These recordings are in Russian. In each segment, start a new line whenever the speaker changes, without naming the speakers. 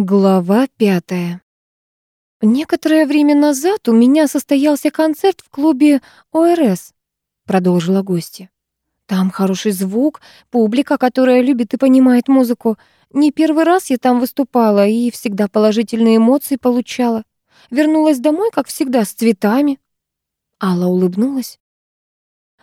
Глава пятая. «Некоторое время назад у меня состоялся концерт в клубе ОРС», — продолжила гостья. «Там хороший звук, публика, которая любит и понимает музыку. Не первый раз я там выступала и всегда положительные эмоции получала. Вернулась домой, как всегда, с цветами». Алла улыбнулась.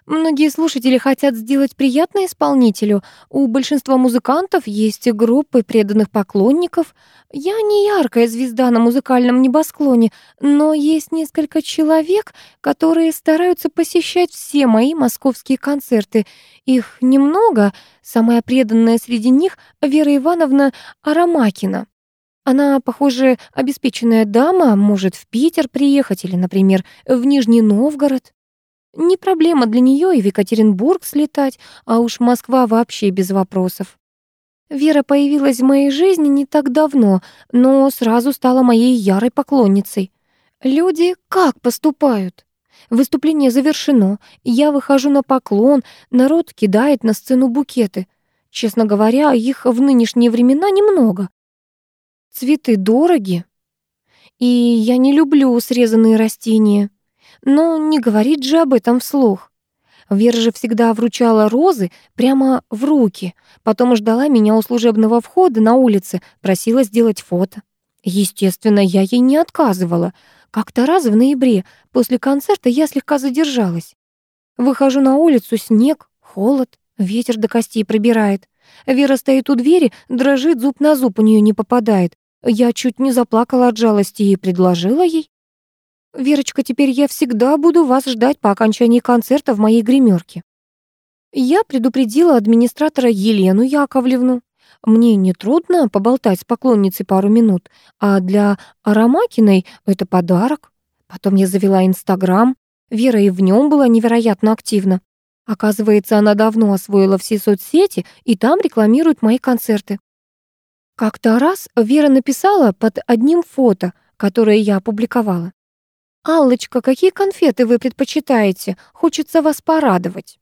Многие слушатели хотят сделать приятное исполнителю. У большинства музыкантов есть группы преданных поклонников. Я не яркая звезда на музыкальном небосклоне, но есть несколько человек, которые стараются посещать все мои московские концерты. Их немного. Самая преданная среди них — Вера Ивановна Арамакина. Она, похоже, обеспеченная дама, может в Питер приехать или, например, в Нижний Новгород. Не проблема для нее и в Екатеринбург слетать, а уж Москва вообще без вопросов. Вера появилась в моей жизни не так давно, но сразу стала моей ярой поклонницей. Люди как поступают? Выступление завершено, я выхожу на поклон, народ кидает на сцену букеты. Честно говоря, их в нынешние времена немного. Цветы дороги, и я не люблю срезанные растения. Но не говорит же об этом вслух. Вера же всегда вручала розы прямо в руки, потом ждала меня у служебного входа на улице, просила сделать фото. Естественно, я ей не отказывала. Как-то раз в ноябре после концерта я слегка задержалась. Выхожу на улицу, снег, холод, ветер до костей пробирает. Вера стоит у двери, дрожит, зуб на зуб у нее не попадает. Я чуть не заплакала от жалости и предложила ей. «Верочка, теперь я всегда буду вас ждать по окончании концерта в моей гримерке». Я предупредила администратора Елену Яковлевну. Мне нетрудно поболтать с поклонницей пару минут, а для Арамакиной это подарок. Потом я завела Инстаграм. Вера и в нем была невероятно активна. Оказывается, она давно освоила все соцсети и там рекламирует мои концерты. Как-то раз Вера написала под одним фото, которое я опубликовала. «Аллочка, какие конфеты вы предпочитаете? Хочется вас порадовать».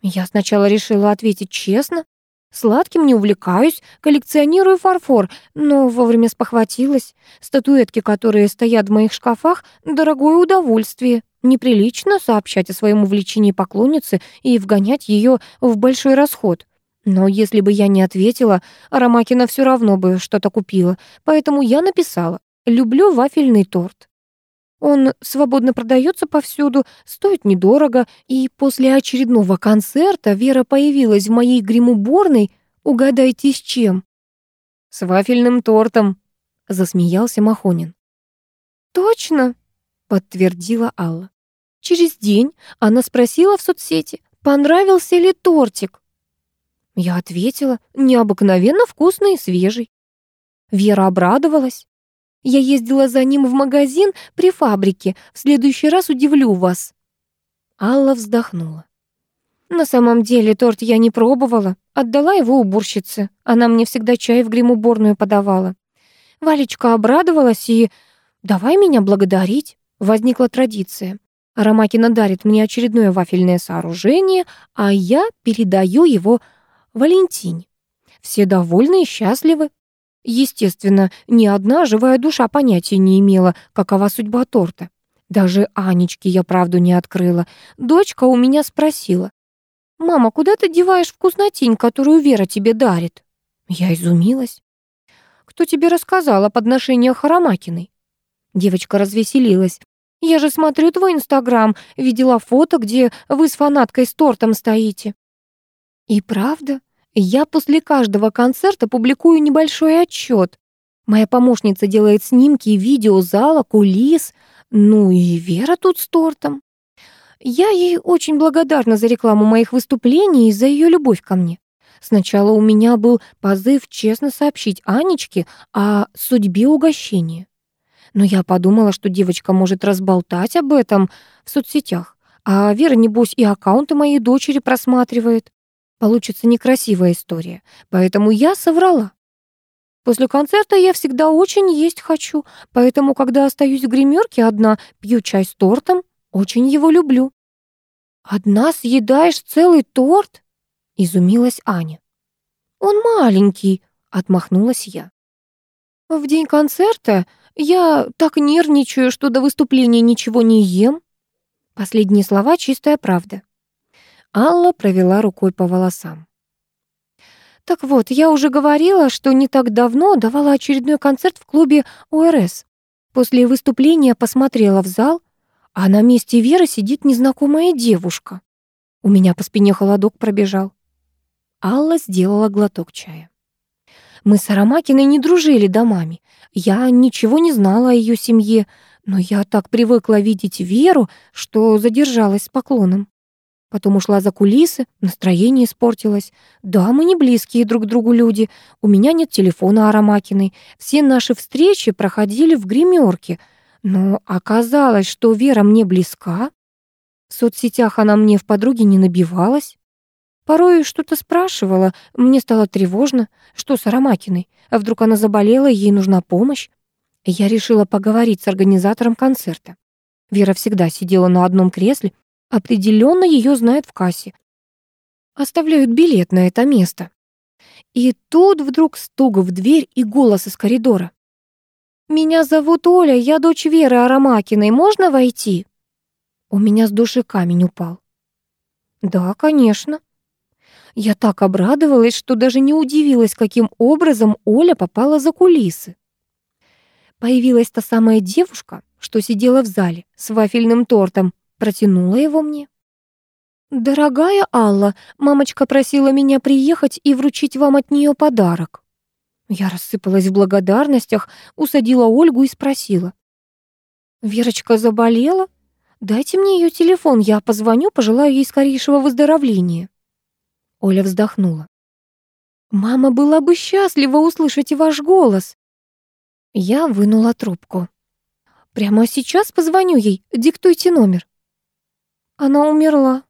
Я сначала решила ответить честно. Сладким не увлекаюсь, коллекционирую фарфор, но вовремя спохватилась. Статуэтки, которые стоят в моих шкафах, дорогое удовольствие. Неприлично сообщать о своем увлечении поклоннице и вгонять ее в большой расход. Но если бы я не ответила, Арамакина все равно бы что-то купила, поэтому я написала «Люблю вафельный торт». Он свободно продается повсюду, стоит недорого, и после очередного концерта Вера появилась в моей гримуборной, угадайте с чем? С вафельным тортом, засмеялся Махонин. Точно, подтвердила Алла. Через день она спросила в соцсети, понравился ли тортик. Я ответила, необыкновенно вкусный и свежий. Вера обрадовалась. Я ездила за ним в магазин при фабрике. В следующий раз удивлю вас». Алла вздохнула. «На самом деле торт я не пробовала. Отдала его уборщице. Она мне всегда чай в гримуборную подавала. Валечка обрадовалась и... «Давай меня благодарить». Возникла традиция. Аромакина дарит мне очередное вафельное сооружение, а я передаю его Валентине. Все довольны и счастливы. Естественно, ни одна живая душа понятия не имела, какова судьба торта. Даже Анечке я правду не открыла. Дочка у меня спросила. «Мама, куда ты деваешь вкуснотень, которую Вера тебе дарит?» Я изумилась. «Кто тебе рассказал о подношениях Харамакиной?» Девочка развеселилась. «Я же смотрю твой Инстаграм, видела фото, где вы с фанаткой с тортом стоите». «И правда?» Я после каждого концерта публикую небольшой отчет. Моя помощница делает снимки и видео зала, кулис. Ну и Вера тут с тортом. Я ей очень благодарна за рекламу моих выступлений и за ее любовь ко мне. Сначала у меня был позыв честно сообщить Анечке о судьбе угощения. Но я подумала, что девочка может разболтать об этом в соцсетях. А Вера, небось, и аккаунты моей дочери просматривает. Получится некрасивая история, поэтому я соврала. После концерта я всегда очень есть хочу, поэтому, когда остаюсь в гримерке одна, пью чай с тортом, очень его люблю. «Одна съедаешь целый торт?» — изумилась Аня. «Он маленький», — отмахнулась я. В день концерта я так нервничаю, что до выступления ничего не ем. Последние слова — чистая правда. Алла провела рукой по волосам. Так вот, я уже говорила, что не так давно давала очередной концерт в клубе ОРС. После выступления посмотрела в зал, а на месте Веры сидит незнакомая девушка. У меня по спине холодок пробежал. Алла сделала глоток чая. Мы с Арамакиной не дружили домами. Я ничего не знала о ее семье, но я так привыкла видеть Веру, что задержалась с поклоном. Потом ушла за кулисы, настроение испортилось. Да, мы не близкие друг другу люди. У меня нет телефона Арамакиной. Все наши встречи проходили в гримерке. Но оказалось, что Вера мне близка. В соцсетях она мне в подруге не набивалась. Порой что-то спрашивала, мне стало тревожно. Что с Арамакиной? А вдруг она заболела, ей нужна помощь? Я решила поговорить с организатором концерта. Вера всегда сидела на одном кресле, Определенно ее знают в кассе. Оставляют билет на это место. И тут вдруг стук в дверь и голос из коридора. «Меня зовут Оля, я дочь Веры Арамакиной. Можно войти?» У меня с души камень упал. «Да, конечно». Я так обрадовалась, что даже не удивилась, каким образом Оля попала за кулисы. Появилась та самая девушка, что сидела в зале с вафельным тортом, протянула его мне. «Дорогая Алла, мамочка просила меня приехать и вручить вам от нее подарок». Я рассыпалась в благодарностях, усадила Ольгу и спросила. «Верочка заболела? Дайте мне ее телефон, я позвоню, пожелаю ей скорейшего выздоровления». Оля вздохнула. «Мама была бы счастлива услышать ваш голос». Я вынула трубку. «Прямо сейчас позвоню ей, диктуйте номер». Она умерла,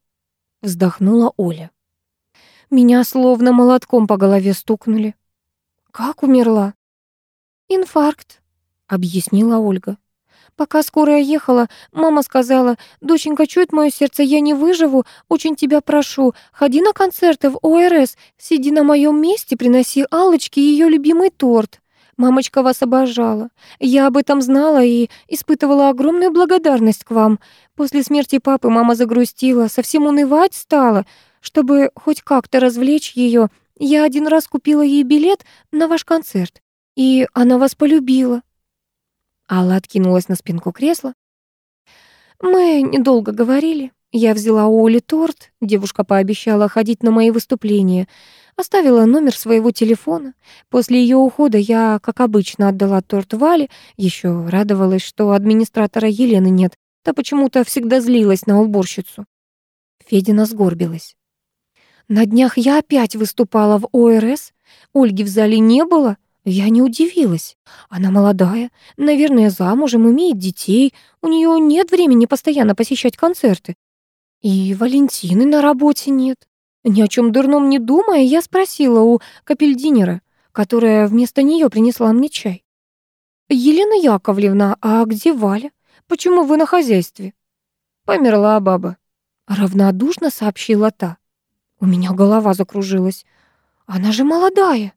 вздохнула Оля. Меня словно молотком по голове стукнули. Как умерла? Инфаркт, объяснила Ольга. Пока скорая ехала, мама сказала, «Доченька, чует мое сердце, я не выживу, очень тебя прошу, ходи на концерты в ОРС, сиди на моем месте, приноси Аллочке ее любимый торт». Мамочка вас обожала. Я об этом знала и испытывала огромную благодарность к вам. После смерти папы мама загрустила, совсем унывать стала. Чтобы хоть как-то развлечь ее, я один раз купила ей билет на ваш концерт, и она вас полюбила». Алла откинулась на спинку кресла. «Мы недолго говорили. Я взяла у Оли торт, девушка пообещала ходить на мои выступления. Оставила номер своего телефона. После ее ухода я, как обычно, отдала торт Вале. Еще радовалась, что администратора Елены нет. Та почему-то всегда злилась на уборщицу. Федина сгорбилась. На днях я опять выступала в ОРС. Ольги в зале не было. Я не удивилась. Она молодая, наверное, замужем, имеет детей. У нее нет времени постоянно посещать концерты. И Валентины на работе нет. Ни о чем дурном не думая, я спросила у капельдинера, которая вместо нее принесла мне чай. «Елена Яковлевна, а где Валя? Почему вы на хозяйстве?» «Померла баба», — равнодушно сообщила та. У меня голова закружилась. «Она же молодая».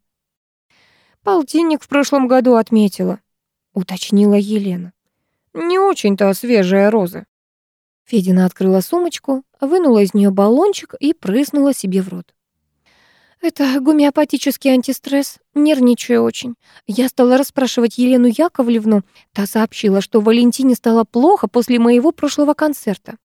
«Полтинник в прошлом году отметила», — уточнила Елена. «Не очень-то свежая роза». Федина открыла сумочку, вынула из нее баллончик и прыснула себе в рот. «Это гомеопатический антистресс. Нервничаю очень. Я стала расспрашивать Елену Яковлевну. Та сообщила, что Валентине стало плохо после моего прошлого концерта.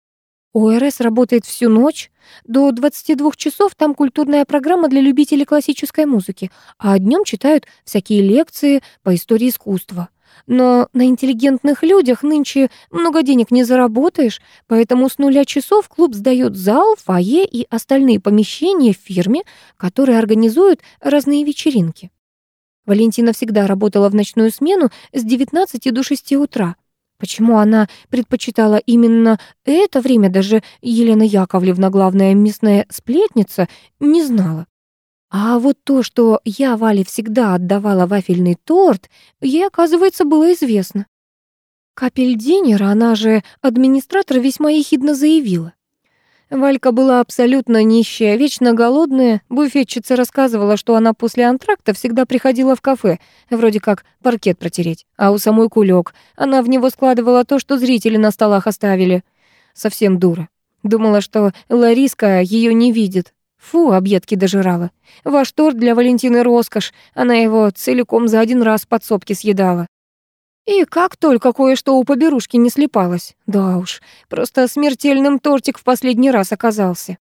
ОРС работает всю ночь. До 22 часов там культурная программа для любителей классической музыки, а днем читают всякие лекции по истории искусства. Но на интеллигентных людях нынче много денег не заработаешь, поэтому с нуля часов клуб сдает зал, фойе и остальные помещения фирме, которые организуют разные вечеринки. Валентина всегда работала в ночную смену с 19 до 6 утра. Почему она предпочитала именно это время, даже Елена Яковлевна, главная местная сплетница, не знала. А вот то, что я Вале всегда отдавала вафельный торт, ей, оказывается, было известно. Капельдинер, она же администратор, весьма ехидно заявила. Валька была абсолютно нищая, вечно голодная. Буфетчица рассказывала, что она после антракта всегда приходила в кафе, вроде как паркет протереть, а у самой кулек. Она в него складывала то, что зрители на столах оставили. Совсем дура. Думала, что Лариска ее не видит. Фу, объедки дожирала. Ваш торт для Валентины роскошь. Она его целиком за один раз в подсобке съедала. И как только кое-что у поберушки не слепалось. Да уж, просто смертельным тортик в последний раз оказался.